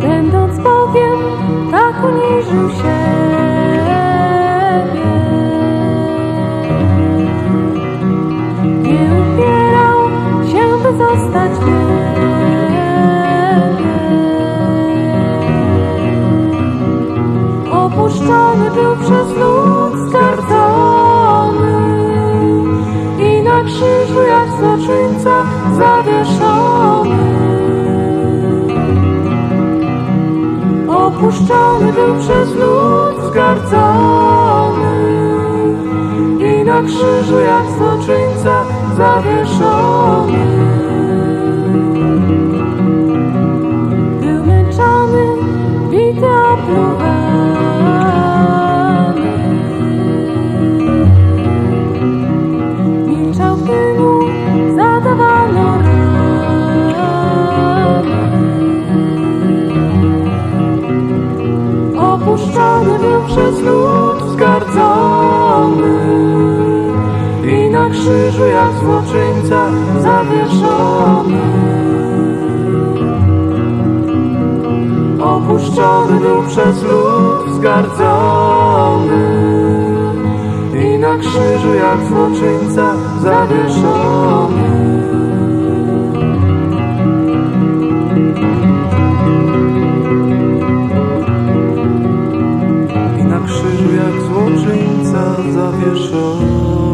Będąc Bogiem, tak uniżył siebie. Nie upierał się, by zostać wielkim. Opuszczony był przez ludzi. opuszczony był przez lud zgardzony i na krzyżu jak złoczyńca zawieszony. Opuszczony był przez lud wzgardzony i na krzyżu jak złoczyńca zawieszony. Opuszczony był przez lud wzgardzony i na krzyżu jak złoczyńca zawieszony. księżyca zawieszona.